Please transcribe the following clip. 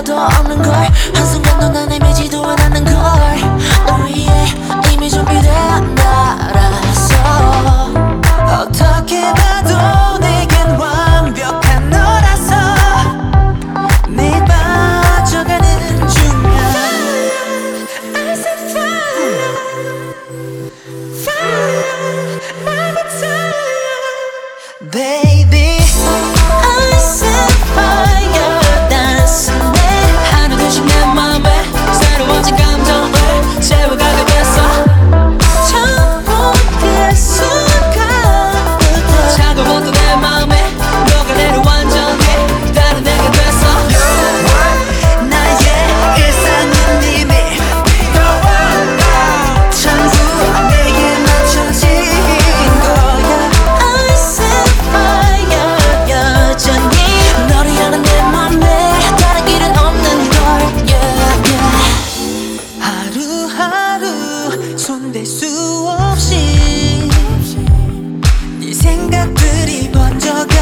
필요도 없는 걸. 한순간도 안에 매지도